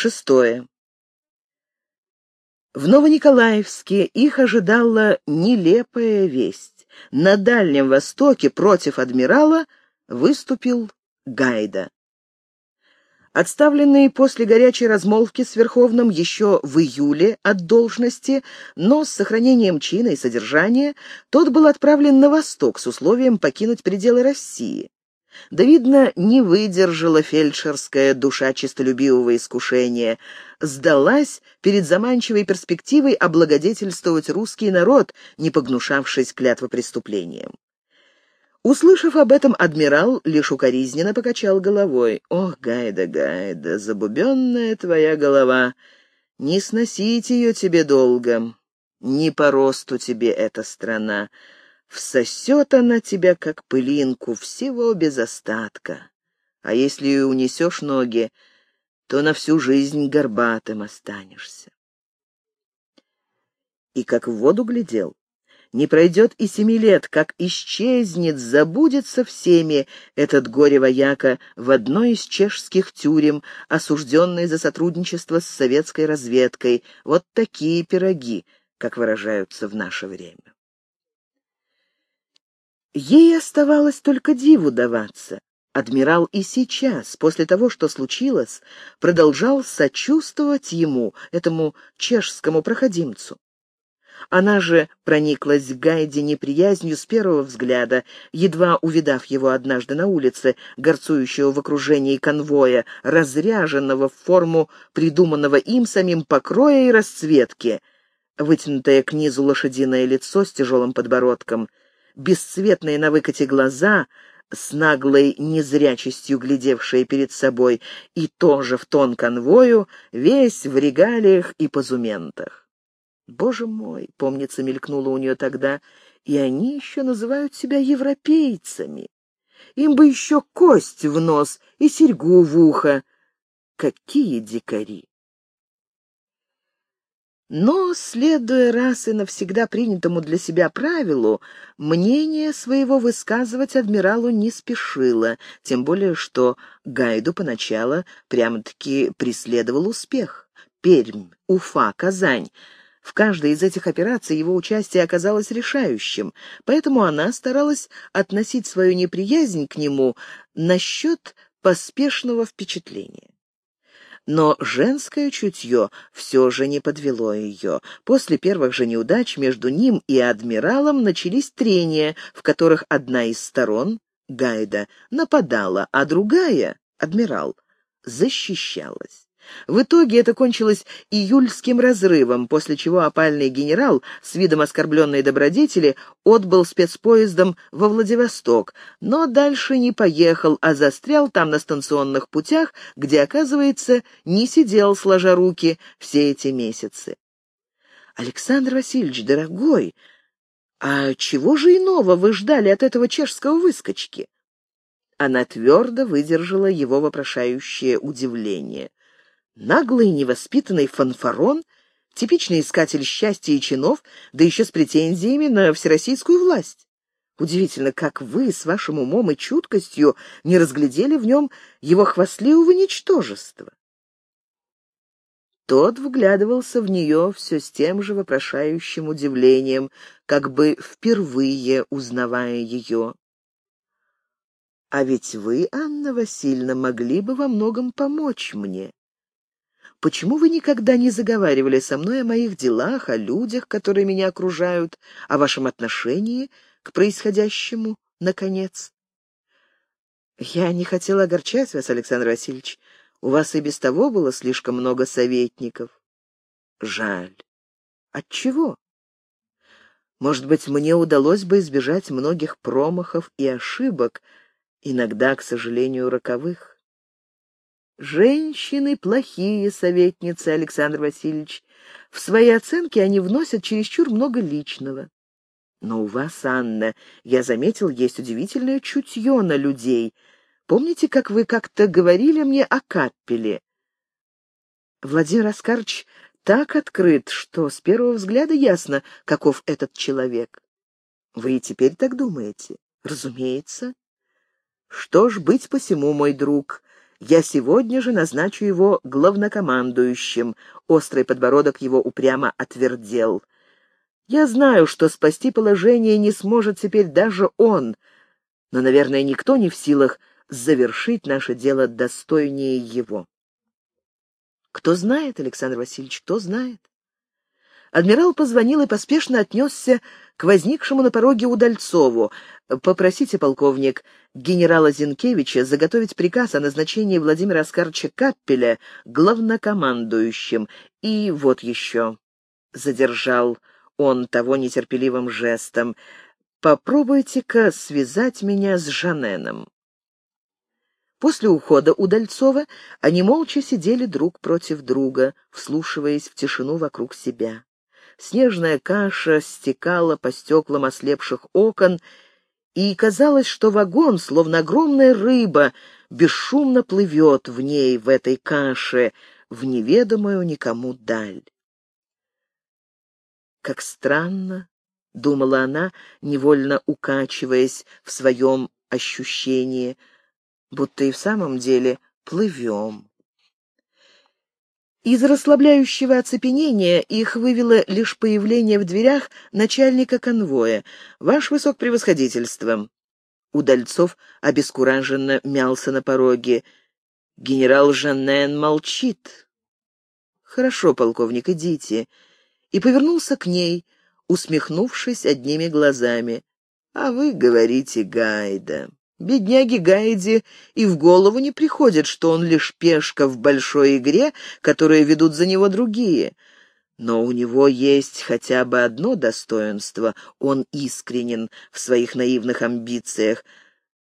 Шестое. В Новониколаевске их ожидала нелепая весть. На Дальнем Востоке против адмирала выступил Гайда. Отставленный после горячей размолвки с Верховным еще в июле от должности, но с сохранением чина и содержания, тот был отправлен на восток с условием покинуть пределы России. Да, видно, не выдержала фельдшерская душа честолюбивого искушения, сдалась перед заманчивой перспективой облагодетельствовать русский народ, не погнушавшись клятвопреступлением. Услышав об этом, адмирал лишь укоризненно покачал головой. «Ох, Гайда, Гайда, забубенная твоя голова! Не сносить ее тебе долго, не по росту тебе эта страна. Всосет она тебя, как пылинку, всего без остатка. А если и унесешь ноги, то на всю жизнь горбатым останешься. И как в воду глядел. Не пройдет и семи лет, как исчезнет, забудется всеми этот горе-вояка в одной из чешских тюрем, осужденный за сотрудничество с советской разведкой. Вот такие пироги, как выражаются в наше время. Ей оставалось только диву даваться. Адмирал и сейчас, после того, что случилось, продолжал сочувствовать ему, этому чешскому проходимцу. Она же прониклась к Гайде неприязнью с первого взгляда, едва увидав его однажды на улице, горцующего в окружении конвоя, разряженного в форму придуманного им самим покроя и расцветки, вытянутое к низу лошадиное лицо с тяжелым подбородком — бесцветные на выкате глаза, с наглой незрячестью глядевшие перед собой, и тоже в тон конвою, весь в регалиях и позументах. «Боже мой!» — помнится, мелькнуло у нее тогда, и они еще называют себя европейцами. Им бы еще кость в нос и серьгу в ухо. Какие дикари! Но, следуя раз и навсегда принятому для себя правилу, мнение своего высказывать адмиралу не спешило, тем более что Гайду поначалу прямо-таки преследовал успех. Пермь, Уфа, Казань — в каждой из этих операций его участие оказалось решающим, поэтому она старалась относить свою неприязнь к нему насчет поспешного впечатления. Но женское чутье все же не подвело ее. После первых же неудач между ним и адмиралом начались трения, в которых одна из сторон, Гайда, нападала, а другая, адмирал, защищалась. В итоге это кончилось июльским разрывом, после чего опальный генерал с видом оскорбленной добродетели отбыл спецпоездом во Владивосток, но дальше не поехал, а застрял там на станционных путях, где, оказывается, не сидел сложа руки все эти месяцы. «Александр Васильевич, дорогой, а чего же иного вы ждали от этого чешского выскочки?» Она твердо выдержала его вопрошающее удивление. Наглый, невоспитанный фанфарон, типичный искатель счастья и чинов, да еще с претензиями на всероссийскую власть. Удивительно, как вы с вашим умом и чуткостью не разглядели в нем его хвастливого ничтожества. Тот вглядывался в нее все с тем же вопрошающим удивлением, как бы впервые узнавая ее. «А ведь вы, Анна Васильевна, могли бы во многом помочь мне почему вы никогда не заговаривали со мной о моих делах, о людях, которые меня окружают, о вашем отношении к происходящему, наконец? Я не хотела огорчать вас, Александр Васильевич. У вас и без того было слишком много советников. Жаль. Отчего? Может быть, мне удалось бы избежать многих промахов и ошибок, иногда, к сожалению, роковых. Женщины плохие советницы, Александр Васильевич. В свои оценки они вносят чересчур много личного. Но у вас, Анна, я заметил, есть удивительное чутье на людей. Помните, как вы как-то говорили мне о каппеле? Владимир Оскарович так открыт, что с первого взгляда ясно, каков этот человек. Вы и теперь так думаете? Разумеется. Что ж, быть посему, мой друг, Я сегодня же назначу его главнокомандующим. Острый подбородок его упрямо отвердел. Я знаю, что спасти положение не сможет теперь даже он, но, наверное, никто не в силах завершить наше дело достойнее его. Кто знает, Александр Васильевич, кто знает? Адмирал позвонил и поспешно отнесся к возникшему на пороге Удальцову. «Попросите, полковник, генерала Зинкевича заготовить приказ о назначении Владимира Оскаровича Каппеля главнокомандующим. И вот еще». Задержал он того нетерпеливым жестом. «Попробуйте-ка связать меня с Жаненом». После ухода Удальцова они молча сидели друг против друга, вслушиваясь в тишину вокруг себя. Снежная каша стекала по стеклам ослепших окон, и казалось, что вагон, словно огромная рыба, бесшумно плывет в ней, в этой каше, в неведомую никому даль. Как странно, — думала она, невольно укачиваясь в своем ощущении, будто и в самом деле плывем. Из расслабляющего оцепенения их вывело лишь появление в дверях начальника конвоя. «Ваше высокопревосходительство!» Удальцов обескураженно мялся на пороге. «Генерал Жаннен молчит». «Хорошо, полковник, идите». И повернулся к ней, усмехнувшись одними глазами. «А вы говорите Гайда». Бедняге Гайди и в голову не приходит, что он лишь пешка в большой игре, которую ведут за него другие. Но у него есть хотя бы одно достоинство — он искренен в своих наивных амбициях.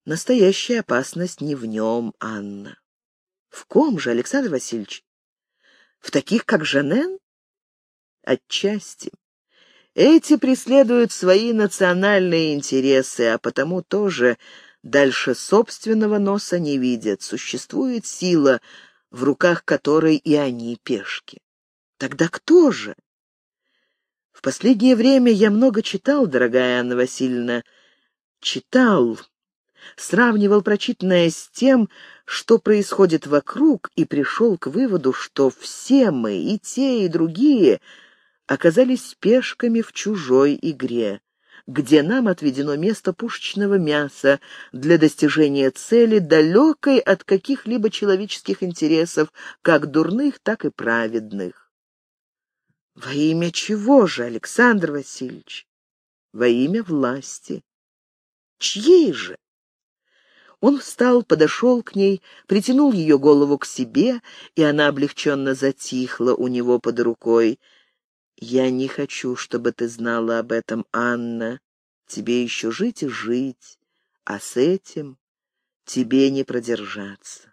Настоящая опасность не в нем, Анна. В ком же, Александр Васильевич? В таких, как Жанен? Отчасти. Эти преследуют свои национальные интересы, а потому тоже дальше собственного носа не видят. Существует сила, в руках которой и они пешки. Тогда кто же? В последнее время я много читал, дорогая Анна Васильевна, читал, сравнивал прочитанное с тем, что происходит вокруг, и пришел к выводу, что все мы, и те, и другие, оказались пешками в чужой игре где нам отведено место пушечного мяса для достижения цели, далекой от каких-либо человеческих интересов, как дурных, так и праведных. Во имя чего же, Александр Васильевич? Во имя власти. Чьей же? Он встал, подошел к ней, притянул ее голову к себе, и она облегченно затихла у него под рукой. «Я не хочу, чтобы ты знала об этом, Анна. Тебе еще жить и жить, а с этим тебе не продержаться.